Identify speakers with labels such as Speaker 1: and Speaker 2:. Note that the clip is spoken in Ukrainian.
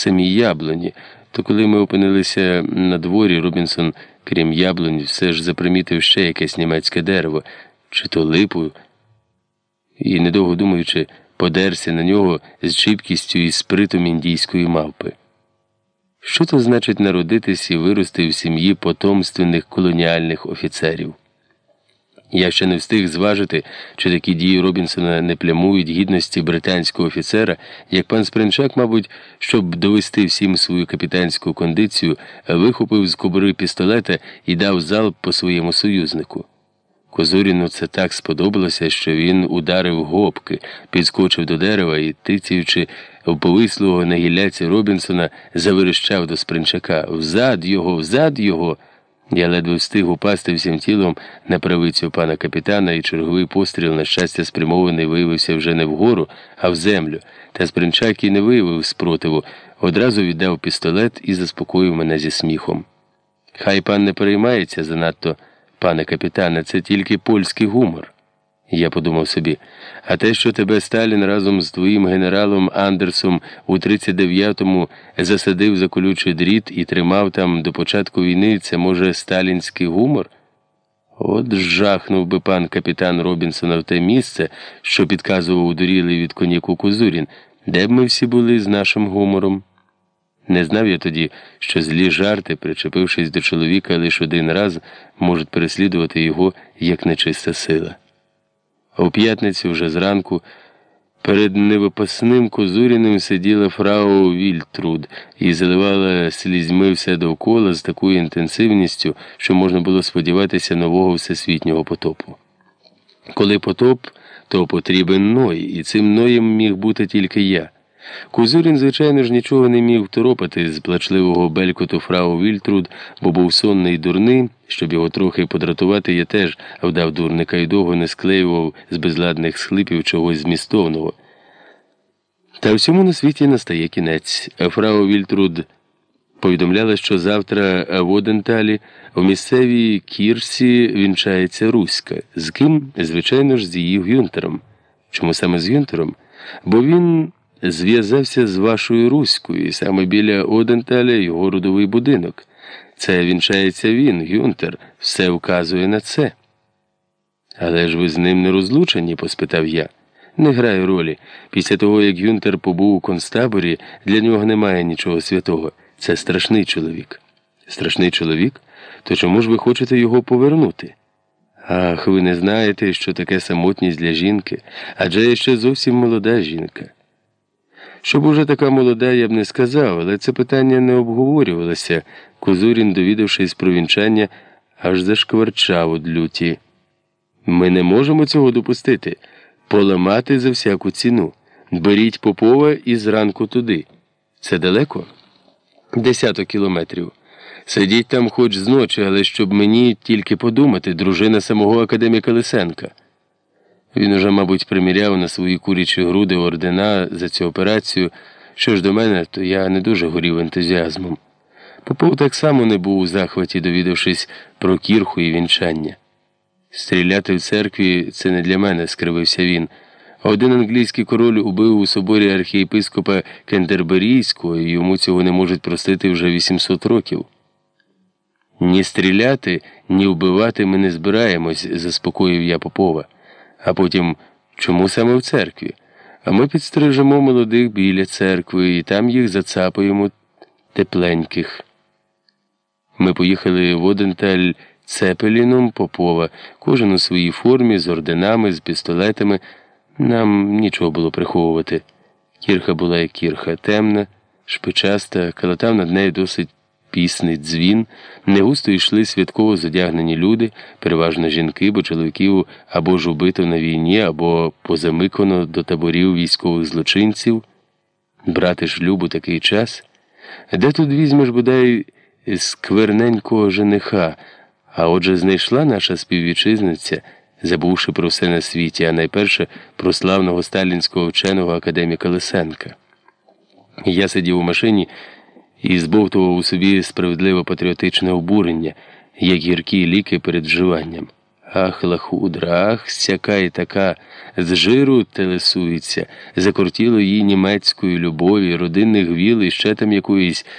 Speaker 1: самій яблуні. То коли ми опинилися на дворі, Робінсон, крім яблунь, все ж запримітив ще якесь німецьке дерево, чи то липу, і, недовго думаючи, подерся на нього з чіпкістю і спритом індійської мавпи. Що то значить народитись і вирости в сім'ї потомственних колоніальних офіцерів? Я ще не встиг зважити, чи такі дії Робінсона не плямують гідності британського офіцера, як пан Спринчак, мабуть, щоб довести всім свою капітанську кондицію, вихопив з кобури пістолета і дав залп по своєму союзнику. Козуріну це так сподобалося, що він ударив гопки, підскочив до дерева і, тицяючи в повислого на гілляці Робінсона, заверещав до спринчака Взад його, взад його. Я ледве встиг упасти всім тілом на правицю пана капітана, і черговий постріл, на щастя, спрямований виявився вже не вгору, а в землю. Та спринчак і не виявив спротиву, одразу віддав пістолет і заспокоїв мене зі сміхом. Хай пан не переймається занадто, пане капітане, це тільки польський гумор. Я подумав собі, а те, що тебе Сталін разом з твоїм генералом Андерсом у 39-му засадив за колючий дріт і тримав там до початку війни, це може сталінський гумор? От жахнув би пан капітан Робінсона в те місце, що підказував удурілий від коньяку Кузурін, де б ми всі були з нашим гумором. Не знав я тоді, що злі жарти, причепившись до чоловіка лише один раз, можуть переслідувати його як нечиста сила. У п'ятницю вже зранку перед невипасним Козуріним сиділа фрау Вільтруд і заливала слізьми все довкола з такою інтенсивністю, що можна було сподіватися нового всесвітнього потопу. Коли потоп, то потрібен ной, і цим ноєм міг бути тільки я. Кузурін, звичайно ж, нічого не міг второпати з плачливого белькоту фрау Вільтруд, бо був сонний і дурний. Щоб його трохи подратувати, я теж вдав дурника і довго не склеював з безладних схлипів чогось змістовного. Та всьому на світі настає кінець. Фрау Вільтруд повідомляла, що завтра в Оденталі у місцевій кірсі вінчається Руська. З ким? Звичайно ж, з її Гюнтером. Чому саме з Гюнтером? Бо він зв'язався з вашою Руською, і саме біля Оденталя його родовий будинок. Це вінчається він, Гюнтер, все вказує на це. Але ж ви з ним не розлучені? поспитав я. Не грає ролі. Після того, як Гюнтер побув у концтаборі, для нього немає нічого святого. Це страшний чоловік. Страшний чоловік? То чому ж ви хочете його повернути? Ах, ви не знаєте, що таке самотність для жінки, адже я ще зовсім молода жінка. Щоб уже така молода, я б не сказав, але це питання не обговорювалося. Козурін, довідавшись про вінчання, аж зашкварчав од люті. Ми не можемо цього допустити. Поламати за всяку ціну. Беріть Попова і зранку туди. Це далеко? Десяток кілометрів. Сидіть там хоч зночі, але щоб мені тільки подумати, дружина самого академіка Лисенка. Він уже, мабуть, приміряв на свої курячі груди ордена за цю операцію. Що ж до мене, то я не дуже горів ентузіазмом. Попов так само не був у захваті, довідавшись про кірху і вінчання. Стріляти в церкві це не для мене, скривився він. Один англійський король убив у соборі архієпископа Кендерберійського, і йому цього не можуть простити вже 800 років. Ні стріляти, ні вбивати ми не збираємось, заспокоїв я Попова. А потім, чому саме в церкві? А ми підстрижемо молодих біля церкви і там їх зацапаємо тепленьких. Ми поїхали в Оденталь цепеліном Попова, кожен у своїй формі, з орденами, з пістолетами. Нам нічого було приховувати. Кірха була як кірха, темна, шпичаста, калатав над нею досить пісний дзвін, негусто йшли святково зодягнені люди, переважно жінки, бо чоловіків або ж убито на війні, або позамикано до таборів військових злочинців. Брати шлюбу такий час. Де тут візьмеш бодай скверненького жениха, а отже знайшла наша співвітчизниця, забувши про все на світі, а найперше про славного сталінського вченого академіка Лисенка. Я сидів у машині і збовтував у собі справедливо патріотичне обурення, як гіркі ліки перед вживанням. Ах, лахудра, ах, сяка і така з жиру телесується, закортіло їй німецької любові, родинних віл і ще там якоїсь.